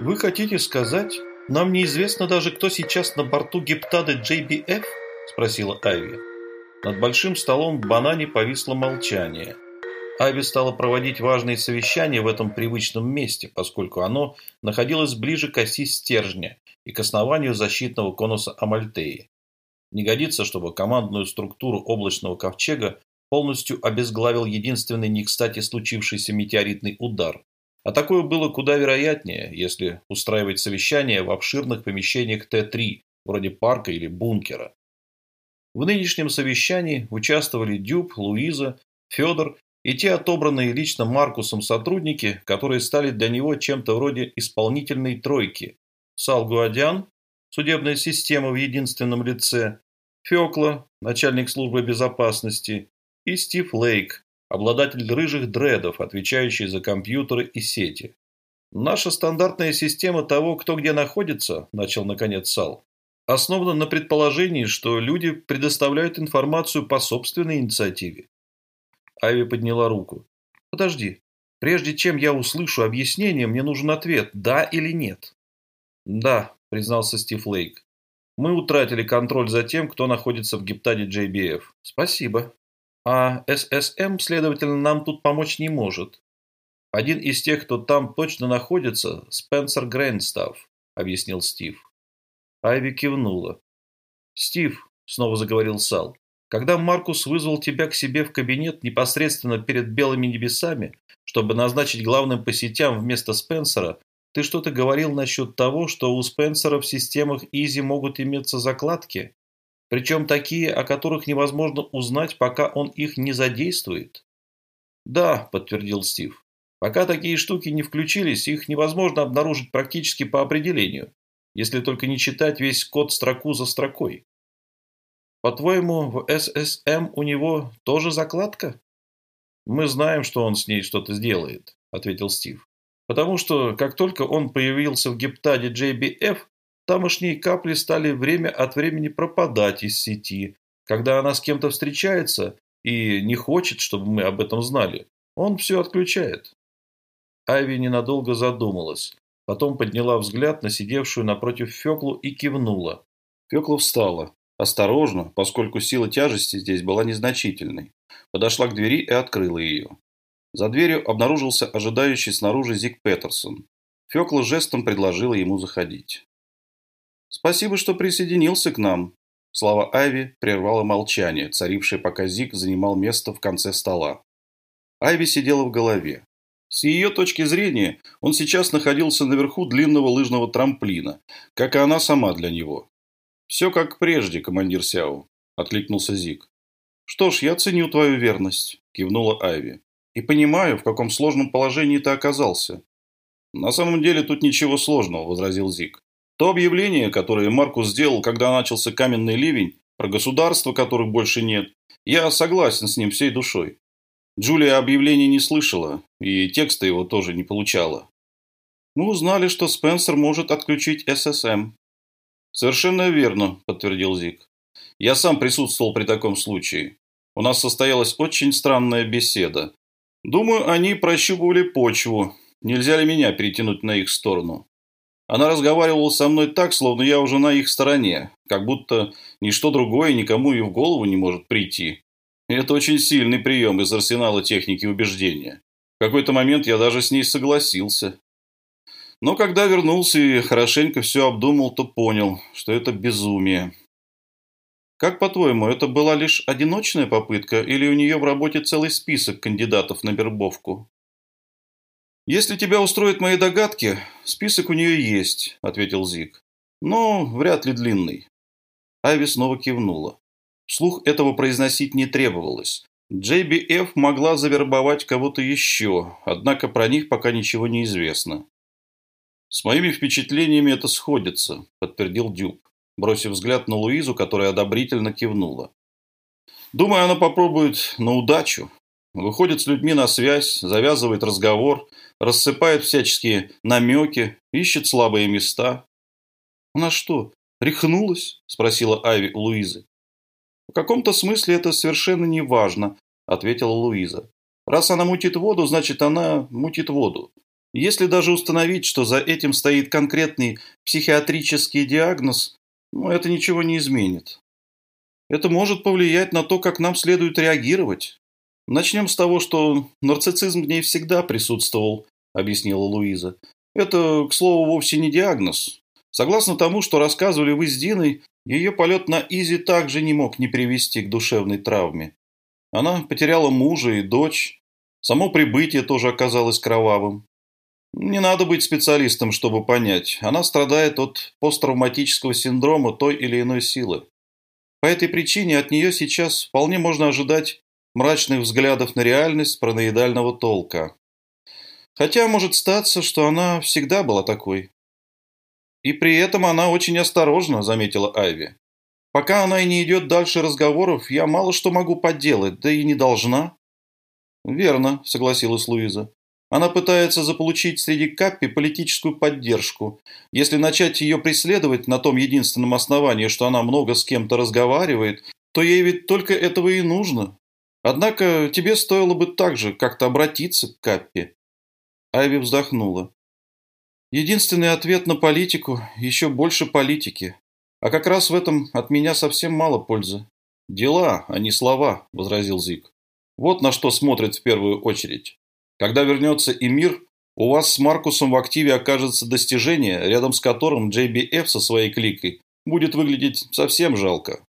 Вы хотите сказать, нам неизвестно даже, кто сейчас на борту гептады JBF? Спросила Айви. Над большим столом банане повисло молчание. Айви стала проводить важные совещания в этом привычном месте, поскольку оно находилось ближе к оси стержня и к основанию защитного конуса Амальтеи. Не годится, чтобы командную структуру облачного ковчега полностью обезглавил единственный не кстати случившийся метеоритный удар. А такое было куда вероятнее, если устраивать совещание в обширных помещениях Т-3, вроде парка или бункера. В нынешнем совещании участвовали Дюб, Луиза, Федор и те отобранные лично Маркусом сотрудники, которые стали для него чем-то вроде исполнительной тройки. Сал Гуадян, судебная система в единственном лице, Фекла, начальник службы безопасности, и Стив Лейк, обладатель рыжих дредов, отвечающий за компьютеры и сети. «Наша стандартная система того, кто где находится», – начал наконец Сал, основана на предположении, что люди предоставляют информацию по собственной инициативе. Ави подняла руку. «Подожди. Прежде чем я услышу объяснение, мне нужен ответ, да или нет». «Да», – признался Стив Лейк. «Мы утратили контроль за тем, кто находится в гептаде JBF. Спасибо. А ССМ, следовательно, нам тут помочь не может. Один из тех, кто там точно находится, Спенсер Грейнстав», – объяснил Стив. Айви кивнула. «Стив», – снова заговорил Сал, – «когда Маркус вызвал тебя к себе в кабинет непосредственно перед белыми небесами, чтобы назначить главным по сетям вместо Спенсера, ты что-то говорил насчет того, что у Спенсера в системах Изи могут иметься закладки, причем такие, о которых невозможно узнать, пока он их не задействует?» «Да», – подтвердил Стив. «Пока такие штуки не включились, их невозможно обнаружить практически по определению если только не читать весь код строку за строкой. По-твоему, в ССМ у него тоже закладка? Мы знаем, что он с ней что-то сделает, ответил Стив. Потому что, как только он появился в гептаде JBF, тамошние капли стали время от времени пропадать из сети. Когда она с кем-то встречается и не хочет, чтобы мы об этом знали, он все отключает. Айви ненадолго задумалась. Потом подняла взгляд на сидевшую напротив Феклу и кивнула. Фекла встала. Осторожно, поскольку сила тяжести здесь была незначительной. Подошла к двери и открыла ее. За дверью обнаружился ожидающий снаружи Зик Петерсон. Фекла жестом предложила ему заходить. «Спасибо, что присоединился к нам», Слова Айви прервало молчание, царившее, пока Зик занимал место в конце стола. Айви сидела в голове. С ее точки зрения, он сейчас находился наверху длинного лыжного трамплина, как и она сама для него. «Все как прежде, командир Сяо», – откликнулся Зик. «Что ж, я ценю твою верность», – кивнула Айви. «И понимаю, в каком сложном положении ты оказался». «На самом деле тут ничего сложного», – возразил Зик. «То объявление, которое Маркус сделал, когда начался каменный ливень, про государства, которых больше нет, я согласен с ним всей душой. Джулия объявления не слышала, и текста его тоже не получала. Мы узнали, что Спенсер может отключить ССМ. Совершенно верно, подтвердил Зик. Я сам присутствовал при таком случае. У нас состоялась очень странная беседа. Думаю, они прощупывали почву. Нельзя ли меня перетянуть на их сторону? Она разговаривала со мной так, словно я уже на их стороне, как будто ничто другое никому и в голову не может прийти. Это очень сильный прием из арсенала техники убеждения. В какой-то момент я даже с ней согласился. Но когда вернулся и хорошенько все обдумал, то понял, что это безумие. Как по-твоему, это была лишь одиночная попытка или у нее в работе целый список кандидатов на вербовку? «Если тебя устроят мои догадки, список у нее есть», – ответил Зик. «Но вряд ли длинный». Айви снова кивнула. Вслух этого произносить не требовалось. JBF могла завербовать кого-то еще, однако про них пока ничего не известно. «С моими впечатлениями это сходится», – подтвердил Дюб, бросив взгляд на Луизу, которая одобрительно кивнула. «Думаю, она попробует на удачу. Выходит с людьми на связь, завязывает разговор, рассыпает всяческие намеки, ищет слабые места». «Она что, рехнулась?» – спросила Айви Луизы. «В каком-то смысле это совершенно не важно», – ответила Луиза. «Раз она мутит воду, значит, она мутит воду. Если даже установить, что за этим стоит конкретный психиатрический диагноз, ну, это ничего не изменит. Это может повлиять на то, как нам следует реагировать. Начнем с того, что нарциссизм в ней всегда присутствовал, объяснила Луиза. Это, к слову, вовсе не диагноз. Согласно тому, что рассказывали вы с Диной, ее полет на Изи также не мог не привести к душевной травме. Она потеряла мужа и дочь. Само прибытие тоже оказалось кровавым. Не надо быть специалистом, чтобы понять. Она страдает от посттравматического синдрома той или иной силы. По этой причине от нее сейчас вполне можно ожидать мрачных взглядов на реальность параноидального толка. Хотя может статься, что она всегда была такой. И при этом она очень осторожна, заметила Айви. Пока она и не идет дальше разговоров, я мало что могу поделать, да и не должна. Верно, согласилась Луиза. Она пытается заполучить среди Каппи политическую поддержку. Если начать ее преследовать на том единственном основании, что она много с кем-то разговаривает, то ей ведь только этого и нужно. Однако тебе стоило бы также как-то обратиться к Каппи. Айви вздохнула. Единственный ответ на политику – еще больше политики. А как раз в этом от меня совсем мало пользы. Дела, а не слова, – возразил Зик. Вот на что смотрят в первую очередь. Когда вернется Эмир, у вас с Маркусом в активе окажется достижение, рядом с которым JBF со своей кликой будет выглядеть совсем жалко.